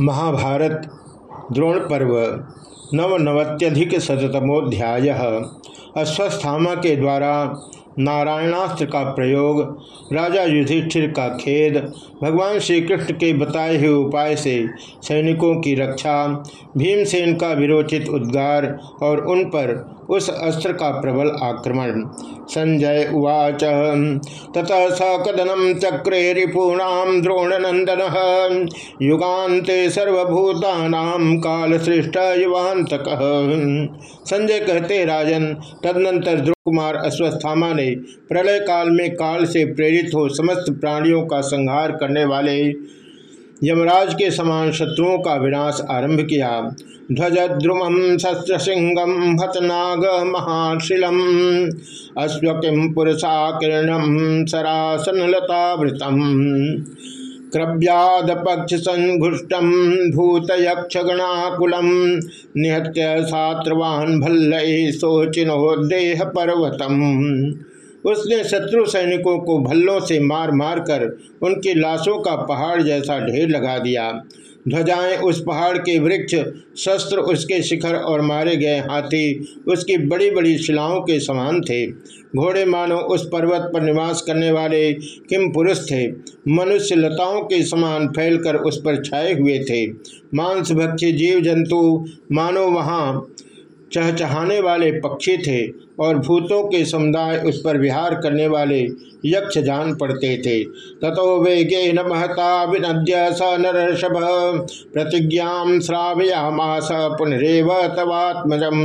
महाभारत द्रोण पर्व नवनवत्यधिक शतमोध्याय अश्वस्थामा के द्वारा नारायणास्त्र का प्रयोग, राजा युधिष्ठिर का खेद, भगवान श्री कृष्ण के बताए हुए उपाय से सैनिकों की रक्षा, भीमसेन का विरोचित उद्गार और उन पर उस अस्त्र का प्रबल आक्रमण। संजय उवाच, ततः कदनम चक्रे रिपूणाम द्रोणनंदन युगान्ते सर्वभूतानाम काल श्रेष्ठ युवांतक संजय कहते, राजन, तदनंतर ध्रुव कुमार अश्वस्थामा ने प्रलय काल में काल से प्रेरित हो समस्त प्राणियों का संहार करने वाले यमराज के समान शत्रुओं का विनाश आरंभ किया। ध्वजद्रुमम शस्त्रसिंगम हतनाग महाशिलम अश्व अश्वकिम पुरुषाकिरणम सरासनलतावृतम। क्रव्याद पक्ष संघुष्टम भूतयक्षगणाकुलम निहत्य सात्रवान भल्ल शोचिनोदेह पर्वतम उसने शत्रु सैनिकों को भल्लों से मार मार कर उनकी लाशों का पहाड़ जैसा ढेर लगा दिया। ध्वजाएँ उस पहाड़ के वृक्ष, शस्त्र उसके शिखर और मारे गए हाथी, उसकी बड़ी बड़ी शिलाओं के समान थे। घोड़े मानो उस पर्वत पर निवास करने वाले किम पुरुष थे। मनुष्य लताओं के समान फैलकर उस पर छाए हुए थे। मांस भक्षी जीव जंतु मानो वहाँ चहचहाने वाले पक्षी थे। और भूतों के समुदाय उस पर विहार करने वाले यक्ष जान पड़ते थे। ततो वेगे न महता विनद्य स नरषभ प्रतिज्ञा श्रावयामास पुनरेव तवात्मजम।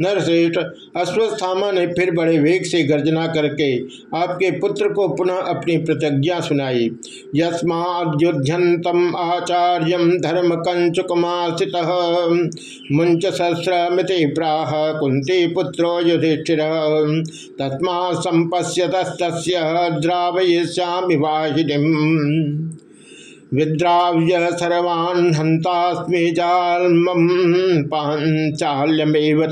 नरश्रेष्ठ, अश्वस्थामा ने फिर बड़े वेग से गर्जना करके आपके पुत्र को पुनः अपनी प्रतिज्ञा सुनाई। यस्माद्युध्यंतम आचार्य धर्म कंचुकमास्थित मुंच शस्त्रमिति प्राह कुंती पुत्रो युधिष्ठिर तस्मा संपश्यत द्रावयिष्यामि वाहिनीम। विद्राव्य सर्वान् हंतास्मि जालम पांचाल्यमेव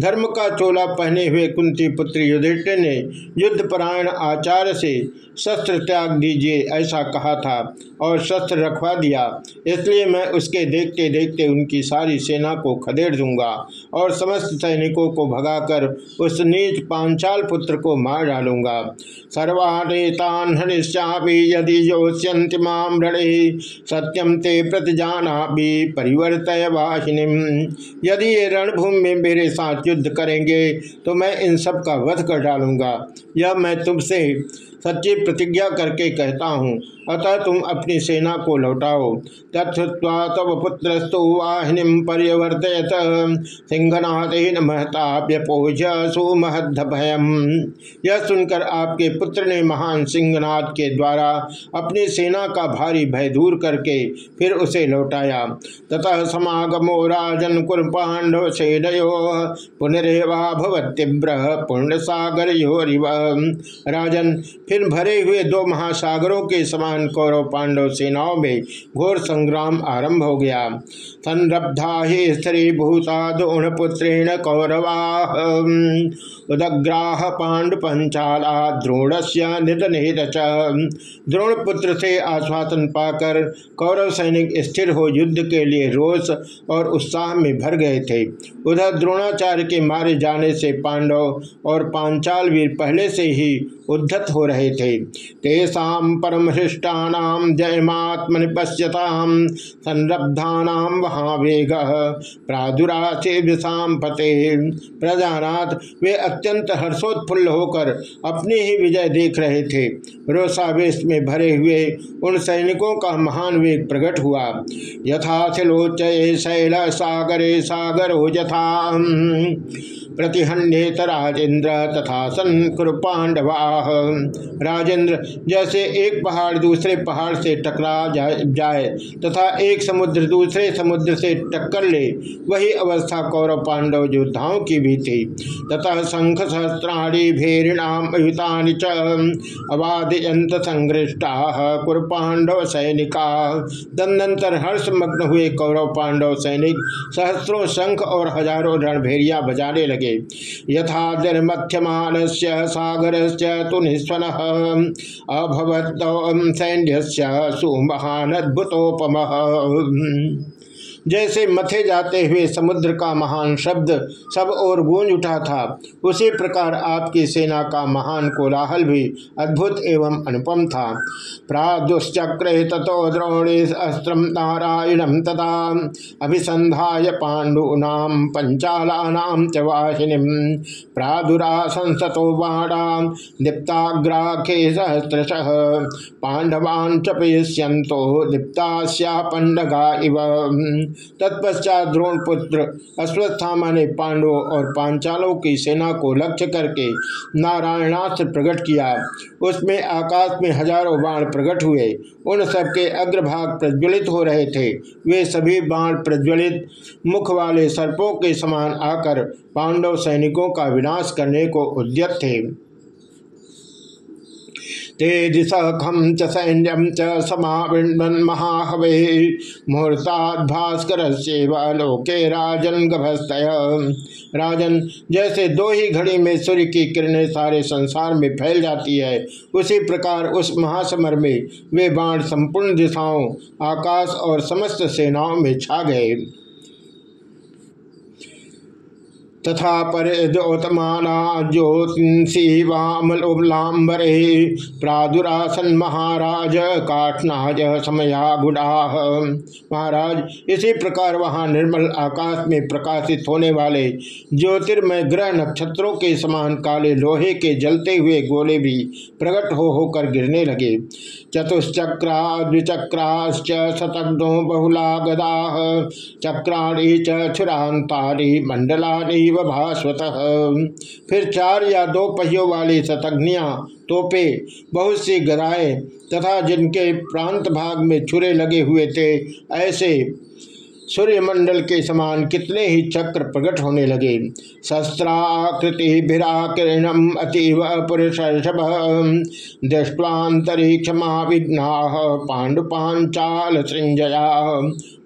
धर्म का चोला पहने हुए कुंती पुत्र युधिष्ठिर ने युद्धपरायण आचार्य से शस्त्र त्याग दीजिए ऐसा कहा था और शस्त्र रखवा दिया। इसलिए मैं उसके देखते देखते उनकी सारी सेना को खदेड़ दूँगा और समस्त सैनिकों को भगाकर उस नीच पांचाल पुत्र को मार डालूँगा। सर्वानेतान यदि योष्यंति माम रणे सत्यम ते प्रतिजाना भी परिवर्तय वाहिनी यदि ये रणभूमि में मेरे साथ युद्ध करेंगे तो मैं इन सब का वध कर डालूँगा। यह मैं तुमसे सच्ची प्रतिज्ञा करके कहता हूँ, अतः तुम अपनी सेना को लौटाओ। तत्वा तव पुत्रस्तु वाहिनी पर्यवर्तयत सिंहनादेन महताप्यपोज सुमहद भयम यह सुनकर आपके पुत्र ने महान सिंहनाथ के द्वारा अपनी सेना का भारी भय दूर करके फिर उसे लौटाया। ततः समागमो राजन कुर पांडव सेनयो, पुनरेवा भवतीव्र पूर्ण सागर राजन फिर भरे हुए दो महासागरों के समान कौरव पांडव सेनाओं में घोर संग्राम आरंभ हो गया। संरब्धा ही स्त्री भूता द्रोण पुत्रेण कौरवा, उदग्राह पांडु पंचाला द्रोण से निधन द्रोण पुत्र से आश्वासन पाकर कौरव सैनिक स्थिर हो युद्ध के लिए रोष और उत्साह में भर गए थे। उधर द्रोणाचार्य के मारे जाने से पांडव और पांचाल वीर पहले से ही उद्धत हो रहे थे। तेषा परमहृष्टानाम जयमात्मनि पश्यताम संरब्धानाम वहाँ वेग प्रादुराचे प्रजानाथ, वे अत्यंत हर्षोत्फुल्ल होकर अपनी ही विजय देख रहे थे। रोषावेश में भरे हुए उन सैनिकों का महान वेग प्रकट हुआ। यथा शिलोचय शैल सागरे सागर हो यथा प्रतिहन्येत राजेंद्र तथा सन पांडवा राजेंद्र जैसे एक पहाड़ दूसरे पहाड़ से टकरा जाए तथा एक समुद्र दूसरे समुद्र से टक्कर ले, वही अवस्था कौरव पांडव योद्धाओं की भी थी। तथा शंख सहस्त्राणी भेरिणाम अयुता च अवादयंत संघृष्टा कुरपांडव सैनिका। दंदंतर हर्षमग्न हुए कौरव पांडव सैनिक सहस्रों शंख और हज़ारों रणभेरिया बजाने लगे। लगे। यथा निर्मथ्यमान सागर से तो निस्वन अभवत सैन्य सुमहान अद्भुतोपम। जैसे मथे जाते हुए समुद्र का महान शब्द सब और गूंज उठा था, उसी प्रकार आपकी सेना का महान कोलाहल भी अद्भुत एवं अनुपम था। प्रादुश्चक्रे तथो द्रोणे अस्त्र नारायणम तथा अभिसंध्याय पाण्डूनाम पंचालानाम च वाहिनी। प्रादुरा संसतो बाणा दीप्ताग्राखे सहस्रश। पांडवान् च पेश्यंतो दीप्ता पंडगा इव। तत्पश्चात द्रोण पुत्र अश्वत्थामा ने पांडवों और पांचालों की सेना को लक्ष्य करके नारायणास्त्र प्रकट किया। उसमें आकाश में हज़ारों बाण प्रकट हुए। उन सबके अग्रभाग प्रज्वलित हो रहे थे। वे सभी बाण प्रज्वलित मुख वाले सर्पों के समान आकर पांडव सैनिकों का विनाश करने को उद्यत थे। तेजसखम च सैन्यम च समावृण्वन महाहवे। मुहूर्तात् भास्कर लोके राजन गभस्तय। राजन, जैसे दो ही घड़ी में सूर्य की किरणें सारे संसार में फैल जाती है, उसी प्रकार उस महासमर में वे बाण संपूर्ण दिशाओं, आकाश और समस्त सेनाओं में छा गए। तथा परिद्योतमाना ज्योतिषी वामलोलाम्बरे प्रादुरासन महाराज काठनाज समया गुड़ा महाराज, इसी प्रकार वहाँ निर्मल आकाश में प्रकाशित होने वाले ज्योतिर्मय ग्रह नक्षत्रों के समान काले लोहे के जलते हुए गोले भी प्रकट हो होकर गिरने लगे। चतुश्चक्रा द्विचक्राश्च शतग्नो बहुला गदा चक्राणी चुरांतारी मंडलानी भास्वत। फिर चार या दो पहियों वाली शतग्नियाँ तोपे बहुत सी गदाएँ तथा जिनके प्रांत भाग में छुरे लगे हुए थे, ऐसे सूर्यमंडल के समान कितने ही चक्र प्रकट होने लगे। शस्त्राकृति भिराकिरणम अतीव पुरुष दृष्टान्तरिक्ष महाविघ्ना पांडुपांचाल सृंजया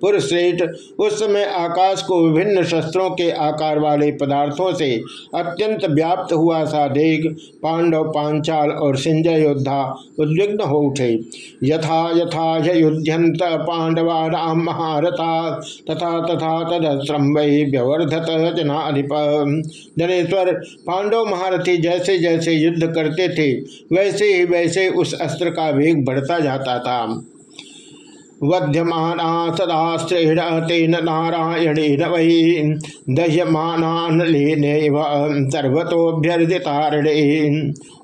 पुरुषश्रेष्ठ उस समय आकाश को विभिन्न शस्त्रों के आकार वाले पदार्थों से अत्यंत व्याप्त हुआ सा देख पांडव, पांचाल और सिंजय योद्धा उद्विग्न हो उठे। यथा यथा युद्धंत पांडवा राम महारथा, तथा तथा तदस्रम वही व्यवर्धत जनाधिप। धनेश्वर पांडव महारथी जैसे जैसे युद्ध करते थे, वैसे ही, वैसे उस अस्त्र का वेग बढ़ता जाता था। वध्यमाना सदा तेन नारायणेन सर्वतोभ्यर्दितारणे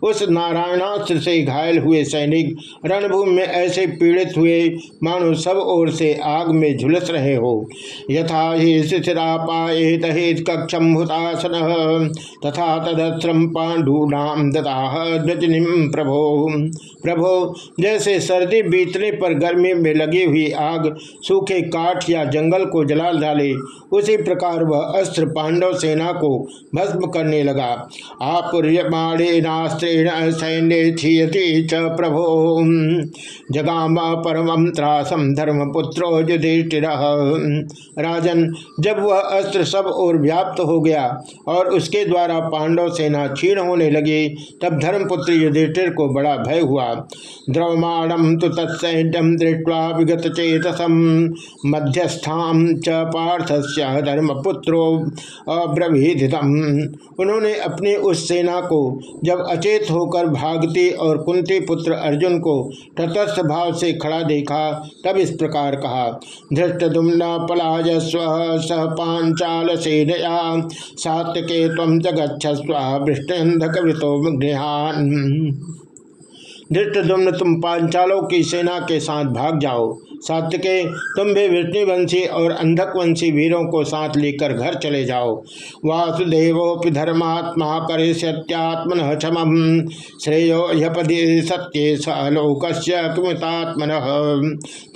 उस नारायणास्त्र से घायल हुए सैनिक रणभूमि में ऐसे पीड़ित हुए मानो सब ओर से आग में झुलस रहे हो। यथा ही शिशिरा पाए दहेत कक्षम हुतासन, तथा तदस्त्रम पांडूनाम ददाह प्रभो। प्रभो, जैसे सर्दी बीतने पर गर्मी में लगी लगी हुई आग सूखे काठ या जंगल को जला डाले। उसी प्रकार वह अस्त्र पांडव सेना को भस्म करने लगा। आपुर्यमाणेनास्त्रेण सैन्य च प्रभो। जगाम परम त्रासम धर्मपुत्रो युधिष्ठिर। राजन, जब वह अस्त्र सब और व्याप्त हो गया और उसके द्वारा पांडव सेना क्षीण होने लगी, तब धर्मपुत्र युधिष्ठिर को बड़ा भय हुआ। द्रवमाणम तो तत्सैन्यम दृष्टवा विगत चेतसम मध्यस्थाम च पार्थस्य धर्मपुत्रो अब्रवीधितम उन्होंने अपनी उस सेना को, जब अचेत होकर भागती और कुंती पुत्र अर्जुन को तटस्थ भाव से खड़ा देखा, तब इस प्रकार कहा धृष्ट दुम्न पलाजस्व सह पांचाल सेनया सात्के तम जगच्छस्व वृष्टंधकवृतो गृहान धृष्टुम्न तुम पांचालों की सेना के साथ भाग जाओ। सात्विके तुम भी विष्णुवंशी और अंधक वंशी वीरों को साथ लेकर घर चले जाओ। वासुदेवोपि धर्मात्मा करे सत्यात्मन क्षम श्रेयो यपदि सत्य सलोक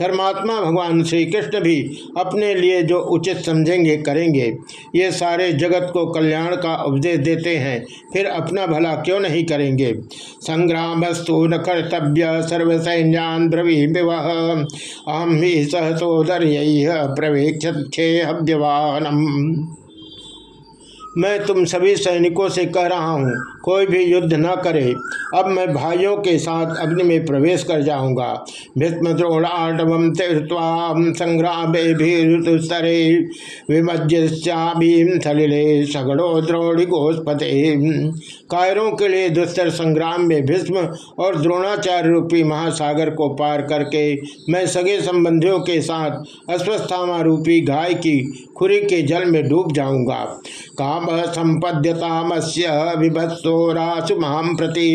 धर्मात्मा भगवान श्री कृष्ण भी अपने लिए जो उचित समझेंगे, करेंगे। ये सारे जगत को कल्याण का उपदेश देते हैं, फिर अपना भला क्यों नहीं करेंगे? संग्राम न कर्तव्य, सर्वसैन्यान ब्रवी विवाह अहम ही सहसोदर प्रवेक्षेहव्यवानम मैं तुम सभी सैनिकों से कह रहा हूँ, कोई भी युद्ध न करे। अब मैं भाइयों के साथ अग्नि में प्रवेश कर जाऊँगा। भीष्म द्रोणाटवम तीर्थवा संग्राम ऋतुस्तरे विमज्यभीम सलिले सगड़ो द्रोणी गोस्पते कायरों के लिए दुस्तर संग्राम में भीष्म और द्रोणाचार्य रूपी महासागर को पार करके मैं सगे संबंधियों के साथ अस्वस्थामा रूपी गाय की खुरी के जल में डूब जाऊँगा। काम संपद्यतामस्य विभत्सोरासु माम प्रति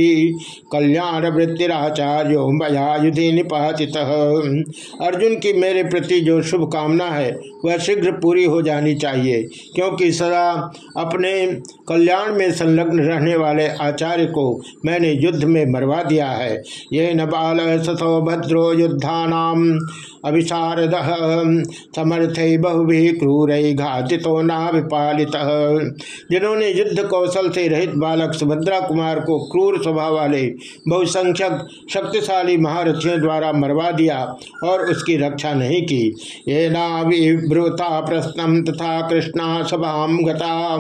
कल्याण वृत्तिराचार्यो मया युधि निपातित अर्जुन की मेरे प्रति जो शुभ कामना है, वह शीघ्र पूरी हो जानी चाहिए, क्योंकि सदा अपने कल्याण में संलग्न रहने वाले आचार्य को मैंने युद्ध में मरवा दिया है। ये न बाल सतो भद्रो युद्धानाम अभिशारद समर्थ बहुभी क्रूर घातितो ना विपालित जिन्होंने युद्ध कौशल से रहित बालक सुभद्रा कुमार को क्रूर स्वभाव वाले बहुसंख्यक, शक्तिशाली महारथियों द्वारा मरवा दिया और उसकी रक्षा नहीं की। ये नाविब्रुता प्रश्न तथा कृष्णा सभा गता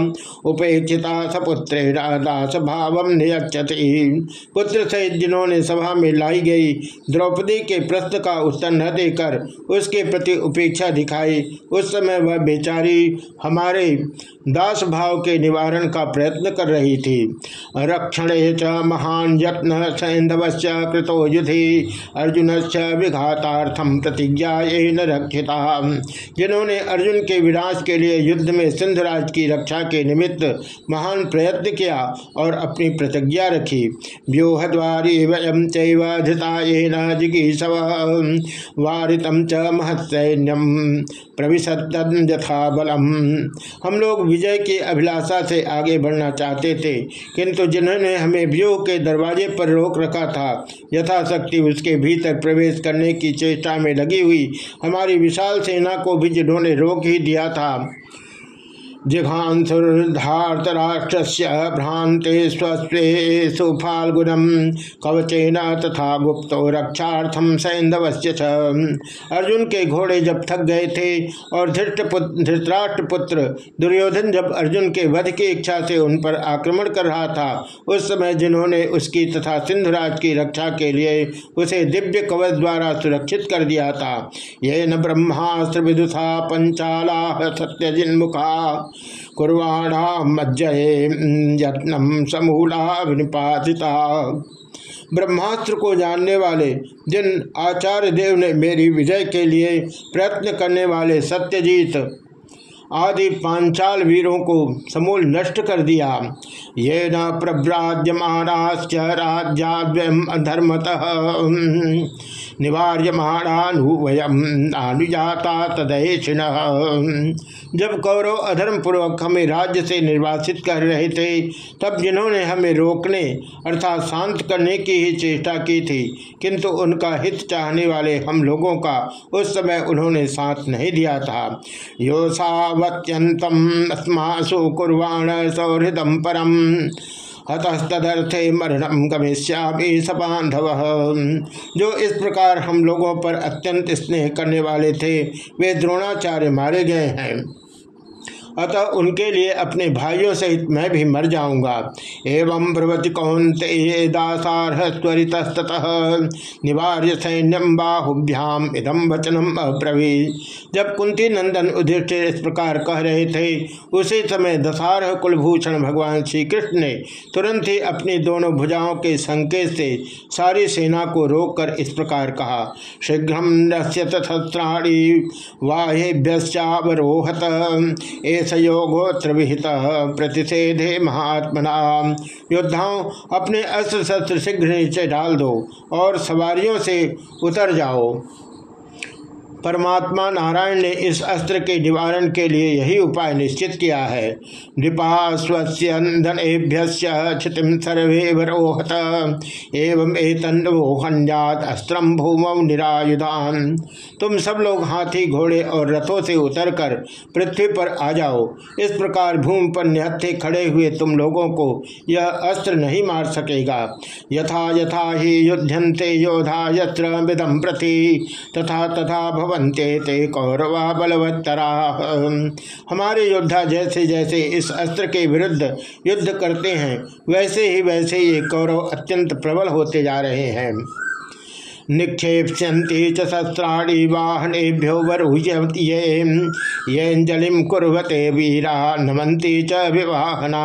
उपेक्षिता सपुत्रे दास भाव नियक्षति पुत्र सहित जिन्होंने सभा में लाई गई द्रौपदी के प्रश्न का उत्तर न देकर उसके प्रति उपेक्षा दिखाई। उस समय वह बेचारी हमारे दास भाव के निवारण का प्रयत्न कर रही थी। रक्षण च महान यत्न सैंधवश्च कृतो युधि। अर्जुन से विघातार्थम प्रतिज्ञा न रक्षिता। जिन्होंने अर्जुन के विनाश के लिए युद्ध में सिंधराज की रक्षा के निमित्त महान प्रयत्न किया और अपनी प्रतिज्ञा रखी। व्यूह द्वारी वयम चैवधिता जिगीसव वारितम च महत्सैन्यम प्रविशतम यथा बलम हम लोग विजय की अभिलाषा से आगे बढ़ना चाहते थे, किंतु जिन्होंने हमें व्यूह के दरवाजे पर रोक रखा था, यथाशक्ति उसके भीतर प्रवेश करने की चेष्टा में लगी हुई, हमारी विशाल सेना को भी जिन्होंने रोक ही दिया था। जिघांसुर्धार्तराष्ट्रस्य भ्रांते स्वस्वे सुफाल्गुनम कवचेन तथा गुप्तो रक्षार्थम सैंधवस्य अर्जुन के घोड़े जब थक गए थे और धृतराष्ट्र पुत्र दुर्योधन जब अर्जुन के वध की इच्छा से उन पर आक्रमण कर रहा था, उस समय जिन्होंने उसकी तथा सिंधुराज की रक्षा के लिए उसे दिव्य कवच द्वारा सुरक्षित कर दिया था। ये न ब्रह्मास्त्र विदुषा पंचाला सत्य जिन्मुखा कुर्वाणा मज्जये यत्नम समूला विनिपातिता। ब्रह्मास्त्र को जानने वाले, जिन आचार्य देव ने मेरी विजय के लिए प्रयत्न करने वाले सत्यजीत आदि पांचाल वीरों को समूल नष्ट कर दिया ये न प्रव्राज्यमाणाश्च राज्याद्वयम अधर्मतः। जब कौरव अधर्म पूर्वक हमें राज्य से निर्वासित कर रहे थे, तब जिन्होंने हमें रोकने अर्थात शांत करने की ही चेष्टा की थी, किंतु उनका हित चाहने वाले हम लोगों का उस समय उन्होंने साथ नहीं दिया था। योसावत्यंतम अस्मासु कुर्वाण सौहृदम परम। हतस्तदर्थे मरणम गमिष्यामी सपांधव जो इस प्रकार हम लोगों पर अत्यंत स्नेह करने वाले थे, वे द्रोणाचार्य मारे गए हैं। अतः उनके लिए अपने भाइयों सहित मैं भी मर जाऊँगा। एवं प्रवच कौंते दासारह त्वरित निवार्य सैन्यम बाहुभ्याम इदम वचनम अब्रवी जब कुंती नंदन उधिष्ठिर इस प्रकार कह रहे थे, उसी समय दशारह कुलभूषण भगवान श्री कृष्ण ने तुरंत ही अपनी दोनों भुजाओं के संकेत से सारी सेना को रोककर इस प्रकार कहा, शीघ्र तथस्त्राणी वाहेभ्यवरोहत योगोत्र विहित प्रतिषेधे महात्मना। योद्धाओं, अपने अस्त्र शस्त्र शीघ्र नीचे डाल दो और सवारियों से उतर जाओ। परमात्मा नारायण ने इस अस्त्र के निवारण के लिए यही उपाय निश्चित किया है। नृपा सर्वे वरोहत एवं निरायुधान। तुम सब लोग हाथी, घोड़े और रथों से उतरकर पृथ्वी पर आ जाओ। इस प्रकार भूमि पर निहत्थे खड़े हुए तुम लोगों को यह अस्त्र नहीं मार सकेगा। यथा यथा ही युद्धंते योधा यत्र प्रति। तथा तथा भवंते ते कौरवा बलवत्तरा। हमारे योद्धा जैसे जैसे इस अस्त्र के विरुद्ध युद्ध करते हैं, वैसे ही वैसे ये कौरव अत्यंत प्रबल होते जा रहे हैं। निक्षेप्यंती च शस्त्राणी वाहनेभ्यो कुरते वीरा नमंती च विवाहना।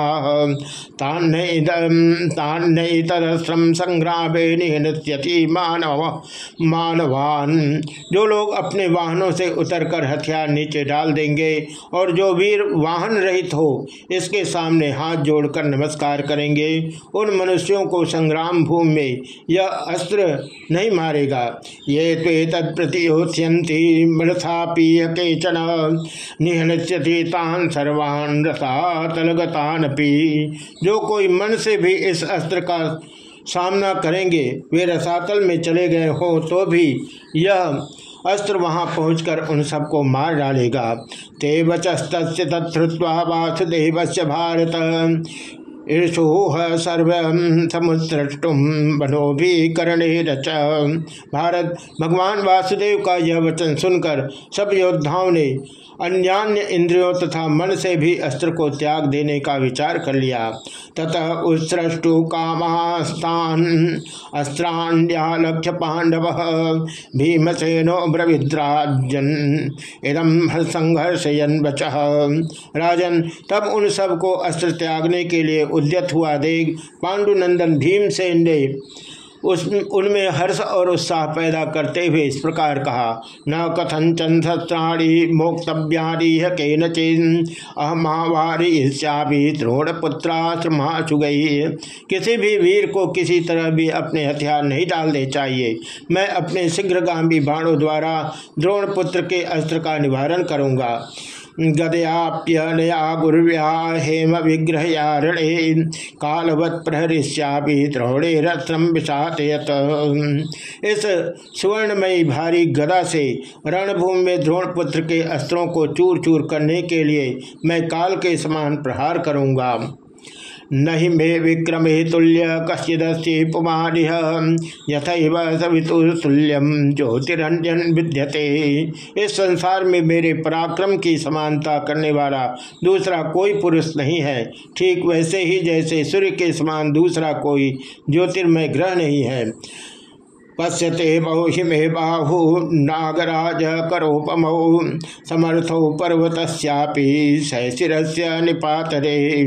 निहनत्यति मानव मानवान। जो लोग अपने वाहनों से उतरकर हथियार नीचे डाल देंगे और जो वीर वाहन रहित हो, इसके सामने हाथ जोड़कर नमस्कार करेंगे। उन मनुष्यों को संग्राम भूमि में यह अस्त्र नहीं मारे मारेगा ये तो ते तत्प्रतिहोत्यंती मृथापीय केचन निहनच्यति तान सर्वान रसातलगतान पी जो कोई मन से भी इस अस्त्र का सामना करेंगे, वे रसातल में चले गए हो तो भी यह अस्त्र वहाँ पहुंचकर उन सबको मार डालेगा। ते वचस्त तत्वा वासुदेव भारत। ईर्षोह सर्व समुद्रष्टुम करणे रच भारत, भगवान वासुदेव का यह वचन सुनकर सब योद्धाओं ने अन्यान्य इंद्रियों तथा मन से भी अस्त्र को त्याग देने का विचार कर लिया। ततः उत्सृष्टु कामास्तान अस्त्राण्या पांडव भीमसेनो ब्रविद्राजन इदम संघर्षयन बच राजन, तब उन सबको अस्त्र त्यागने के लिए उद्यत हुआ देख। पांडुनंदन भीमसेन ने उस, उनमें हर्ष और उत्साह पैदा करते हुए इस प्रकार कहा, न कथन शस्त्राणी मोक्तव्यारी के नचिन अहमावारी द्रोण पुत्राश्रमाचु गई किसी भी वीर को किसी तरह भी अपने हथियार नहीं डालने चाहिए। मैं अपने शीघ्रगामी बाणों द्वारा द्रोण पुत्र के अस्त्र का निवारण करूँगा। गदयाप्यनया गुर्व्या हेम विग्रहयारणे कालवत प्रहरिष्यापि द्रोणे रत्न विषातयत इस सुवर्णमयी भारी गदा से रणभूमि में द्रोणपुत्र के अस्त्रों को चूर चूर करने के लिए मैं काल के समान प्रहार करूँगा। नहि मे विक्रमे तुल्य कश्चिदस्ति पुमानिह यथैव सवितुल्यम ज्योतिरंजन विद्यते। इस संसार में मेरे पराक्रम की समानता करने वाला दूसरा कोई पुरुष नहीं है। ठीक वैसे ही जैसे सूर्य के समान दूसरा कोई ज्योतिर्मय ग्रह नहीं है। पश्यते बहुहिमे बाहु नागराज करोपमौ। समर्थो पर्वतस्यापि से निपातरे।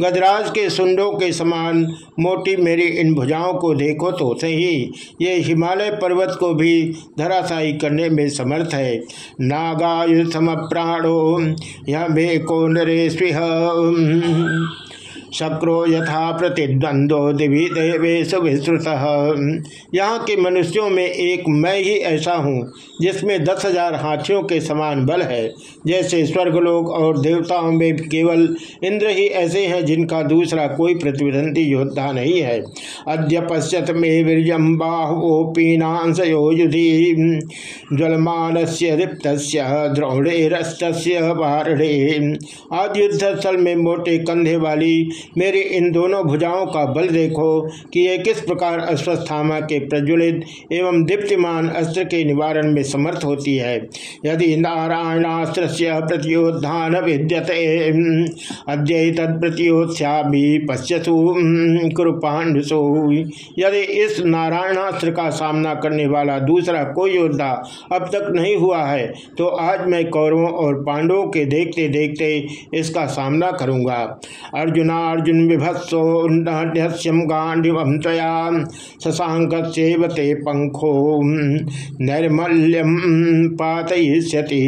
गजराज के सुंडों के समान मोटी मेरी इन भुजाओं को देखो तो सही। ये हिमालय पर्वत को भी धराशायी करने में समर्थ है। नागायु सम प्राणो, यह मे को नरेश्व शक्रो यथा प्रतिद्वंद्व दिवी देवेश विस्तृत यहाँ के मनुष्यों में एक मैं ही ऐसा हूँ, जिसमें दस हज़ार हाथियों के समान बल है। जैसे स्वर्गलोक और देवताओं में केवल इंद्र ही ऐसे हैं जिनका दूसरा कोई प्रतिद्वंदी योद्धा नहीं है। अद्य पश्यत में वीरजम बाहुपीनाशयो युधि ज्वलमान से दीप्त द्रोणे रस्त आज युद्ध स्थल में मोटे कंधे वाली मेरी इन दोनों भुजाओं का बल देखो कि ये किस प्रकार अश्वस्थामा के प्रज्वलित एवं दीप्तिमान अस्त्र के निवारण में समर्थ होती है। यदि नारायणास्त्र से प्रतियोद्धान विद्यते। अद्य तत्प्रतियोत्या भी पश्यसु कुरुपांडुसु यदि इस नारायणास्त्र का सामना करने वाला दूसरा कोई योद्धा अब तक नहीं हुआ है तो आज मैं कौरवों और पांडवों के देखते देखते इसका सामना करूँगा। अर्जुना, अर्जुन विभत्सोन्यम गांडिव तया शशांक ते पंखो नैर्मल्यम पातयिष्यति।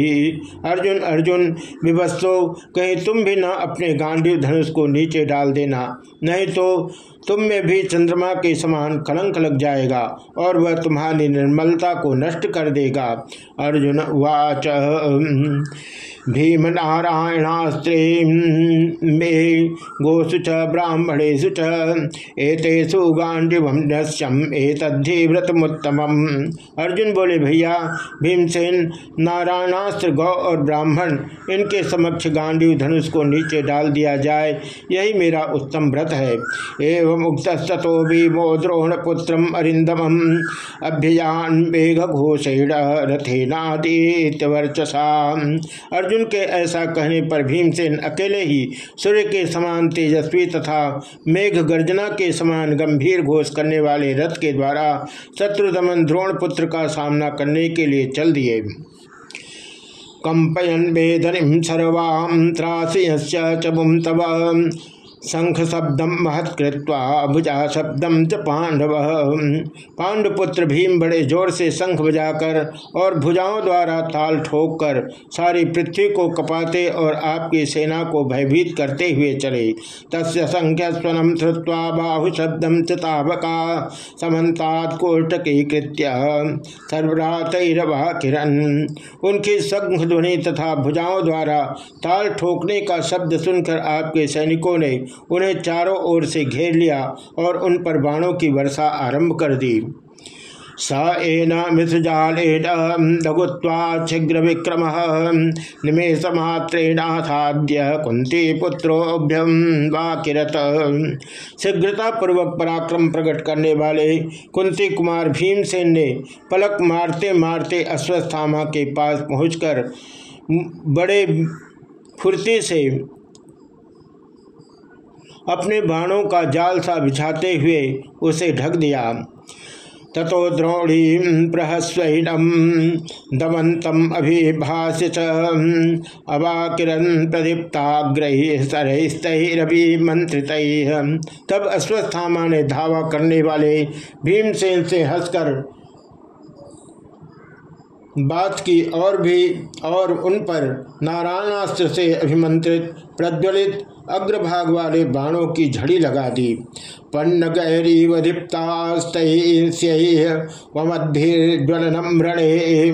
अर्जुन अर्जुन विवस्तो, कहीं तुम भी न अपने गांडीव धनुष को नीचे डाल देना, नहीं तो तुम में भी चंद्रमा के समान कलंक लग जाएगा और वह तुम्हारी निर्मलता को नष्ट कर देगा। अर्जुन वाच। भीम नारायणास्त्रे मे गोसु च ब्राह्मणेशु च एतेषु एतद्धि अर्जुन बोले, भैया, भीमसेन, नारायणास्त्र, गौ और ब्राह्मण, इनके समक्ष गांडीव धनुष को नीचे डाल दिया जाए, यही मेरा उत्तम व्रत है। एवं उक्त भी मो द्रोण पुत्र अरिंदम अभ्यजान मेघ घोषेण रथेनादित्यवर्चसा अर्जुन के ऐसा कहने पर भीमसेन अकेले ही सूर्य के समान तेजस्वी तथा मेघ गर्जना के समान गंभीर घोष करने वाले रथ के द्वारा शत्रुदमन द्रोण पुत्र का सामना करने के लिए चल दिए। कंपयन वेदनी सर्वाम त्रासी तब शंख शब्दम महत्कृत्वा भुजा शब्दम च पांडव। पांडुपुत्र भीम बड़े ज़ोर से शंख बजाकर और भुजाओं द्वारा ताल ठोक कर सारी पृथ्वी को कपाते और आपकी सेना को भयभीत करते हुए चले। तस् संख्या स्वनम श्रुवा बाहु शब्दम चावका समन्तात कोष्टकी कृत्य सर्वरातरवा किरण उनकी संघ ध्वनि तथा भुजाओं द्वारा ताल ठोकने का शब्द सुनकर आपके सैनिकों ने उन्हें चारों ओर से घेर लिया और उन पर बाणों की वर्षा आरंभ कर दी। स एना मृतजालेन लघुत्वा शीघ्र विक्रम निमेश मात्रेणाथाद्य कुंती पुत्रोभ्यम वाकिरत शीघ्रता पूर्वक पराक्रम प्रकट करने वाले कुंती कुमार भीमसेन ने पलक मारते मारते अश्वस्थामा के पास पहुंचकर, बड़े फुर्ती से अपने बाणों का जाल सा बिछाते हुए उसे ढक दिया। ततो द्रोणी प्रहस्वैनम दमंतम अभिभाष्य अवाकिरन प्रदीप्ताग्रही सरस्तरभि मंत्रित तब अश्वस्थामा ने धावा करने वाले भीमसेन से हंसकर बात की और भी और उन पर नारायणास्त्र से अभिमंत्रित प्रज्वलित अग्रभाग वाले बाणों की झड़ी लगा दी। पन्न गैरीव दीप्तास्तमद्भिर्ज्वलनम रणे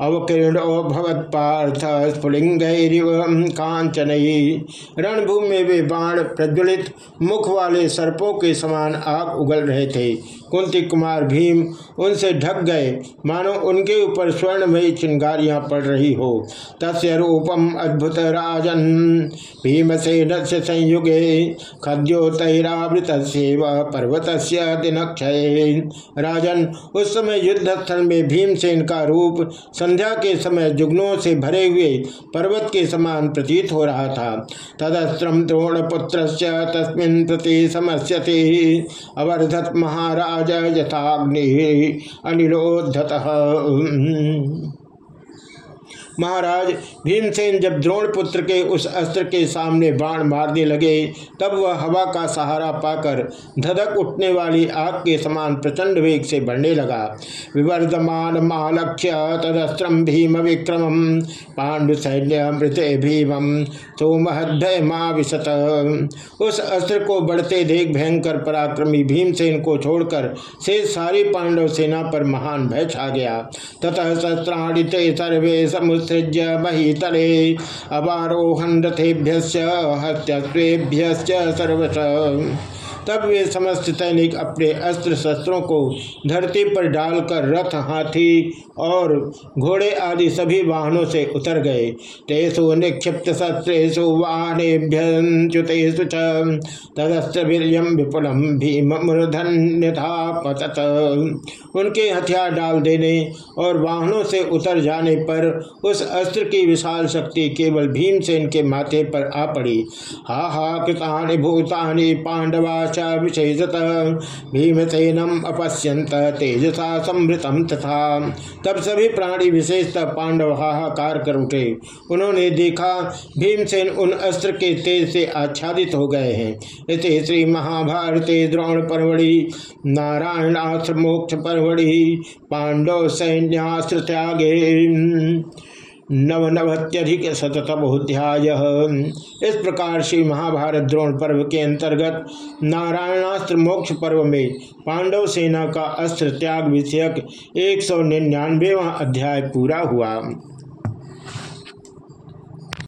अवकीर्णो भवत्पार्थ स्फुलिंगैरिव कांचन रणभूमि में वे बाण प्रज्वलित मुख वाले सर्पों के समान आग उगल रहे थे। कुंती कुमार भीम उनसे ढक गए। मानो उनके ऊपर स्वर्णमयी चिंगारियाँ पड़ रही हो। तस्य रूपम अद्भुत राजन। भीमसेन से संयुगे खद्योतरावृत पर्वत दिनक्षय। राजन, उस समय युद्ध स्थल में भीमसेन का रूप संध्या के समय जुगनों से भरे हुए पर्वत के समान प्रतीत हो रहा था। तदस्त्रम द्रोण पुत्र तस्मिन प्रति समस्यते। अवर्धत महाराज यथाग्नि अनिरोधत महाराज, भीमसेन जब द्रोण पुत्र के उस अस्त्र के सामने बाण मारने लगे, तब वह हवा का सहारा पाकर धधक उठने वाली आग के समान प्रचंड वेग से बढ़ने लगा। विवर्धमान मालक्ष्य तदस्त्रम भीम विक्रम पांडु सैन्य मृत भीमम तो महदय विशत उस अस्त्र को बढ़ते देख भयंकर पराक्रमी भीमसेन को छोड़कर से सारी पांडव सेना पर महान भय छा गया। ततः शस्त्राणित सर्वे समुद्र उत्सृज्य महीतले अवारोहन रथेभ्य हस्तभ्य सर्वश। तब वे समस्त सैनिक अपने अस्त्र शस्त्रों को धरती पर डालकर रथ, हाथी और घोड़े आदि सभी वाहनों से उतर गए। तेसु निक्षिप्त शस्त्रेशु वाहनेभ्युतेषु तदस्त्र वीरियम विपुलम भीमूर्धन्यथा पतत उनके हथियार डाल देने और वाहनों से उतर जाने पर उस अस्त्र की विशाल शक्ति केवल भीमसेन के माथे पर आ पड़ी। हा हा कृतानि भूतानि, पांडवा च विशेषतः भीमसेनम अपश्यंत तेजसा समृतम तथा। तब सभी प्राणी, विशेषतः पांडव, हाहाकार कर उठे। उन्होंने देखा, भीमसेन उन अस्त्र के तेज से आच्छादित हो गए हैं। इसे श्री महाभारते द्रोण परवड़ी नारायणास्त्र मोक्ष परवड़ी, पांडव सैन्यास्त्र त्यागे। नवनवत्यधिक शतमोध्याय इस प्रकार श्री महाभारत द्रोण पर्व के अंतर्गत नारायणास्त्र मोक्ष पर्व में पांडव सेना का अस्त्र त्याग विषयक एक सौ निन्यानवेवा अध्याय पूरा हुआ।